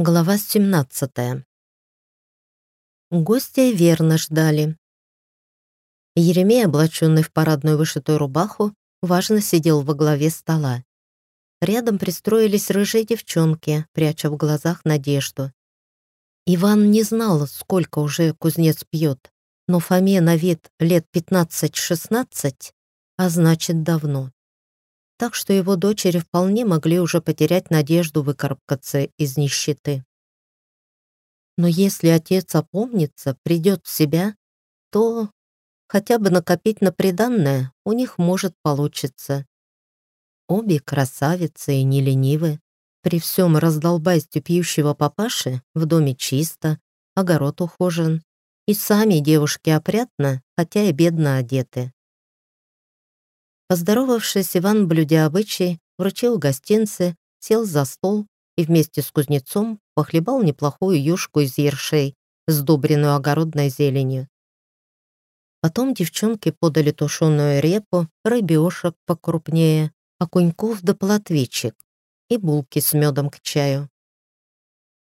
Глава 17. Гостя верно ждали. Еремей, облаченный в парадную вышитую рубаху, важно сидел во главе стола. Рядом пристроились рыжие девчонки, пряча в глазах надежду. Иван не знал, сколько уже кузнец пьет, но Фоме на вид лет 15-16, а значит давно так что его дочери вполне могли уже потерять надежду выкарабкаться из нищеты. Но если отец опомнится, придет в себя, то хотя бы накопить на приданное у них может получиться. Обе красавицы и не ленивы. При всем раздолбайстве пьющего папаши в доме чисто, огород ухожен, и сами девушки опрятно, хотя и бедно одеты. Поздоровавшись, Иван, блюдя обычай, вручил гостинцы, сел за стол и вместе с кузнецом похлебал неплохую юшку из ершей, сдобренную огородной зеленью. Потом девчонки подали тушеную репу, рыбешек покрупнее, окуньков да плотвичек и булки с медом к чаю.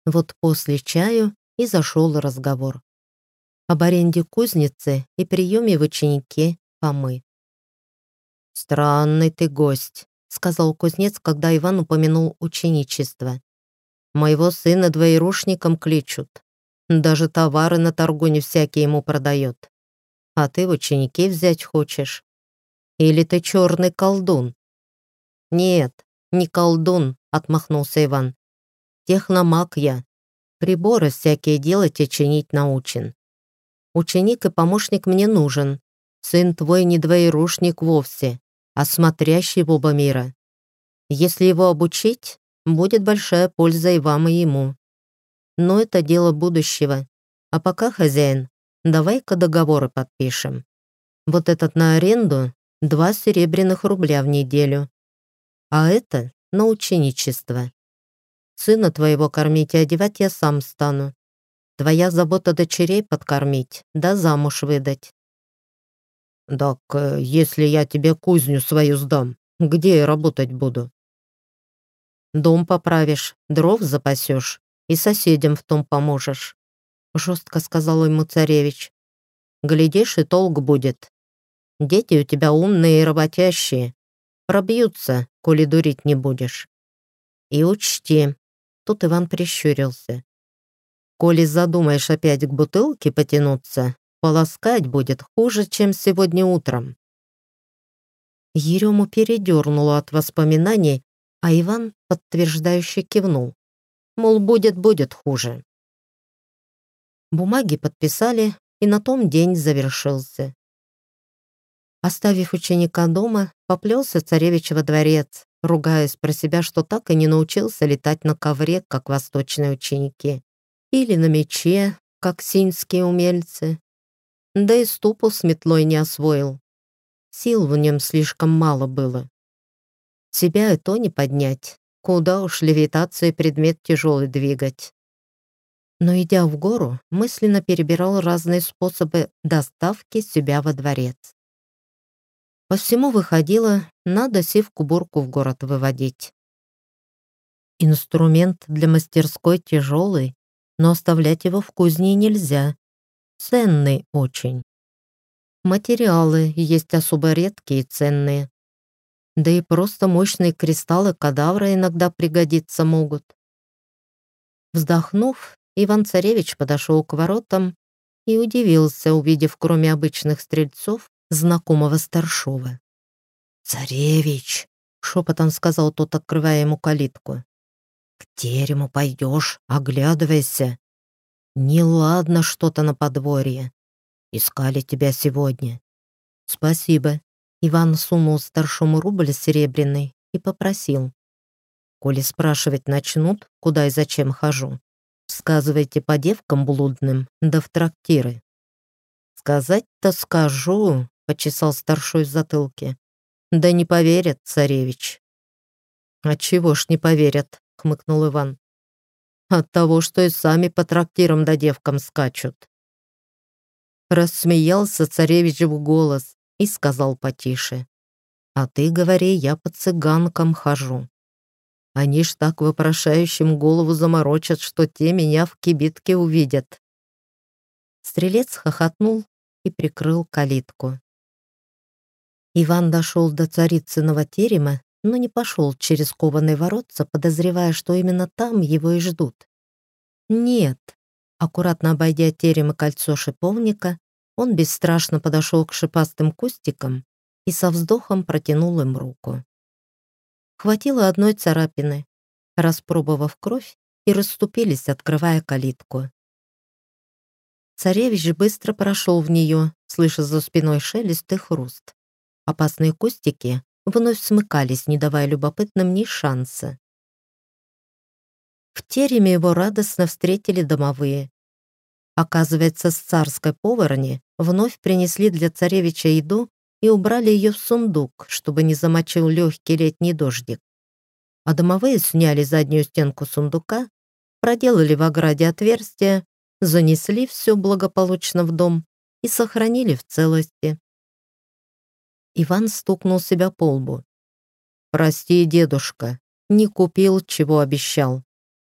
Вот после чаю и зашел разговор. Об аренде кузницы и приеме в ученики помы. «Странный ты гость», — сказал кузнец, когда Иван упомянул ученичество. «Моего сына двоерушником кличут. Даже товары на торгу не всякий ему продает. А ты в ученики взять хочешь? Или ты черный колдун?» «Нет, не колдун», — отмахнулся Иван. «Техномаг я. Приборы всякие делать и чинить научен. Ученик и помощник мне нужен, Сын твой не двоерушник вовсе, а смотрящий в оба мира. Если его обучить, будет большая польза и вам, и ему. Но это дело будущего. А пока, хозяин, давай-ка договоры подпишем. Вот этот на аренду — два серебряных рубля в неделю. А это на ученичество. Сына твоего кормить и одевать я сам стану. Твоя забота дочерей подкормить, да замуж выдать. «Так э, если я тебе кузню свою сдам, где я работать буду?» «Дом поправишь, дров запасешь и соседям в том поможешь», жестко сказал ему царевич. «Глядишь, и толк будет. Дети у тебя умные и работящие. Пробьются, коли дурить не будешь. И учти». Тут Иван прищурился. «Коли задумаешь опять к бутылке потянуться, Полоскать будет хуже, чем сегодня утром. Ерему передернуло от воспоминаний, а Иван подтверждающе кивнул. Мол, будет-будет хуже. Бумаги подписали, и на том день завершился. Оставив ученика дома, поплелся царевич во дворец, ругаясь про себя, что так и не научился летать на ковре, как восточные ученики, или на мече, как синьские умельцы, да и ступу с метлой не освоил. Сил в нем слишком мало было. Себя и то не поднять, куда уж левитацией предмет тяжелый двигать. Но идя в гору, мысленно перебирал разные способы доставки себя во дворец. По всему выходило, надо сивку-бурку в город выводить. Инструмент для мастерской тяжелый, но оставлять его в кузне нельзя, ценный очень. Материалы есть особо редкие и ценные. Да и просто мощные кристаллы кадавра иногда пригодиться могут. Вздохнув, Иван-царевич подошел к воротам и удивился, увидев, кроме обычных стрельцов, знакомого старшова. «Царевич!» — шепотом сказал тот, открывая ему калитку. «К терему пойдешь, оглядывайся. Неладно что-то на подворье. Искали тебя сегодня. Спасибо. Иван сунул старшему рубль серебряный и попросил. Коли спрашивать начнут, куда и зачем хожу, сказывайте по девкам блудным, да в трактиры. Сказать-то скажу, почесал старшой в затылке. Да не поверят, царевич. А чего ж не поверят, хмыкнул Иван. От того, что и сами по трактирам да девкам скачут. Рассмеялся царевич в голос и сказал потише. «А ты говори, я по цыганкам хожу». Они ж так вопрошающим голову заморочат, что те меня в кибитке увидят. Стрелец хохотнул и прикрыл калитку. Иван дошел до царицыного терема, но не пошел через кованые воротца, подозревая, что именно там его и ждут. Нет, аккуратно обойдя терем и кольцо шиповника, он бесстрашно подошел к шипастым кустикам и со вздохом протянул им руку. Хватило одной царапины, распробовав кровь, и расступились, открывая калитку. Царевич быстро прошел в нее, слыша за спиной шелест и хруст. Опасные кустики вновь смыкались, не давая любопытным ни шанса. В тереме его радостно встретили домовые. Оказывается, с царской поварни вновь принесли для царевича еду и убрали ее в сундук, чтобы не замочил легкий летний дождик. А домовые сняли заднюю стенку сундука, проделали в ограде отверстие занесли все благополучно в дом и сохранили в целости. Иван стукнул себя по лбу. «Прости, дедушка, не купил, чего обещал.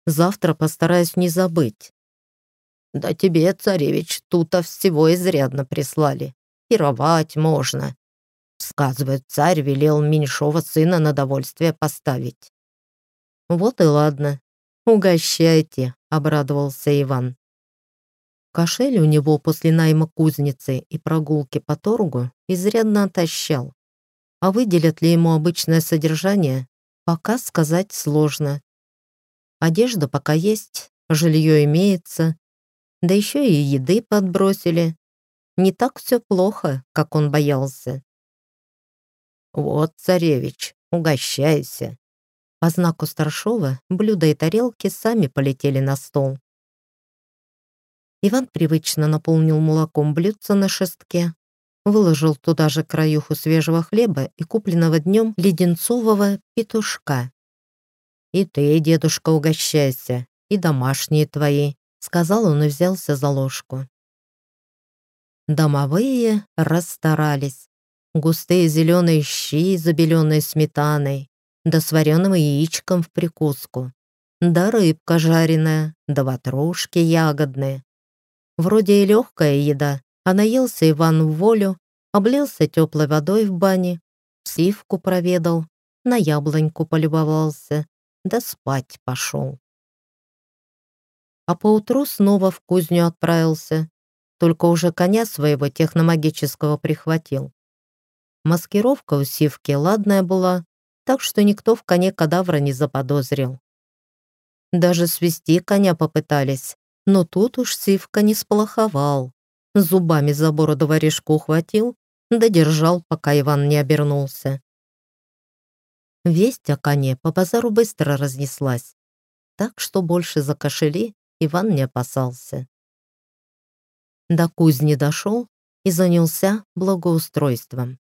Завтра постараюсь не забыть». «Да тебе, царевич, тут-то всего изрядно прислали. Пировать можно». Сказывают, царь велел меньшого сына на довольствие поставить. «Вот и ладно. Угощайте», — обрадовался Иван. Кошель у него после найма кузницы и прогулки по торгу изрядно отощал. А выделят ли ему обычное содержание, пока сказать сложно. Одежда пока есть, жилье имеется, да еще и еды подбросили. Не так все плохо, как он боялся. «Вот, царевич, угощайся». По знаку старшова блюда и тарелки сами полетели на стол. Иван привычно наполнил молоком блюдце на шестке, выложил туда же краюху свежего хлеба и купленного днем леденцового петушка. «И ты, дедушка, угощайся, и домашние твои», сказал он и взялся за ложку. Домовые расстарались. Густые зеленые щи, забеленные сметаной, да с вареным яичком в прикуску, да рыбка жареная, да ватрушки ягодные, Вроде и легкая еда, а наелся Иван в волю, облился теплой водой в бане, сивку проведал, на яблоньку полюбовался, да спать пошел. А поутру снова в кузню отправился, только уже коня своего техномагического прихватил. Маскировка у сивки ладная была, так что никто в коне кадавра не заподозрил. Даже свести коня попытались, но тут уж Сивка не сполоховал. Зубами за бороду воришку ухватил, додержал, пока Иван не обернулся. Весть о коне по базару быстро разнеслась, так что больше за кошели Иван не опасался. До кузни дошел и занялся благоустройством.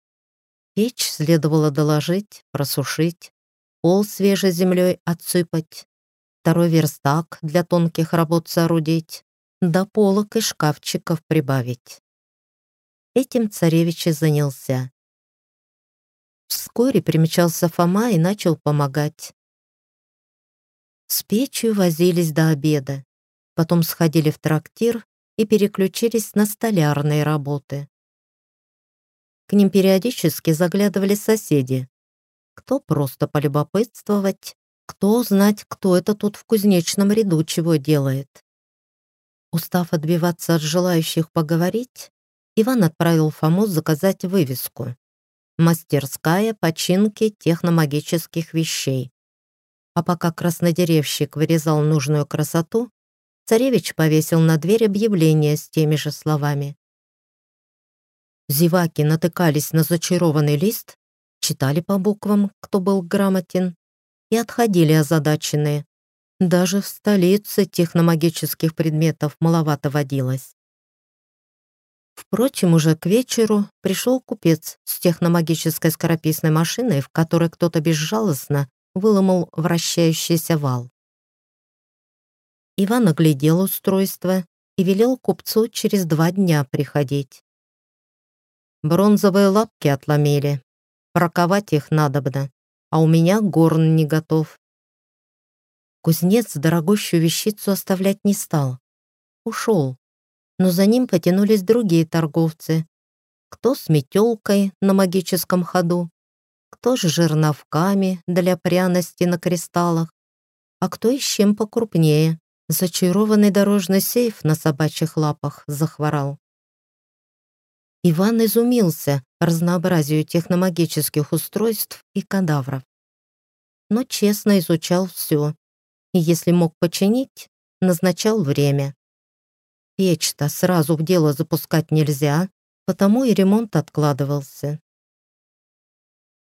Печь следовало доложить, просушить, пол свежей землей отсыпать, второй верстак для тонких работ соорудить, да полок и шкафчиков прибавить. Этим царевич и занялся. Вскоре примечался Фома и начал помогать. С печью возились до обеда, потом сходили в трактир и переключились на столярные работы. К ним периодически заглядывали соседи. Кто просто полюбопытствовать, кто знать, кто это тут в кузнечном ряду чего делает? Устав отбиваться от желающих поговорить, Иван отправил Фому заказать вывеску «Мастерская починки техномагических вещей». А пока краснодеревщик вырезал нужную красоту, царевич повесил на дверь объявление с теми же словами. Зеваки натыкались на зачарованный лист, читали по буквам, кто был грамотен, и отходили озадаченные. Даже в столице техномагических предметов маловато водилось. Впрочем, уже к вечеру пришел купец с техномагической скорописной машиной, в которой кто-то безжалостно выломал вращающийся вал. Иван оглядел устройство и велел купцу через два дня приходить. Бронзовые лапки отломили. Проковать их надобно а у меня горн не готов. Кузнец дорогущую вещицу оставлять не стал. Ушел. Но за ним потянулись другие торговцы. Кто с метелкой на магическом ходу, кто с жерновками для пряности на кристаллах, а кто и с чем покрупнее. Зачарованный дорожный сейф на собачьих лапах захворал. Иван изумился разнообразию техномагических устройств и кадавров. Но честно изучал все, и если мог починить, назначал время. Печь-то сразу в дело запускать нельзя, потому и ремонт откладывался.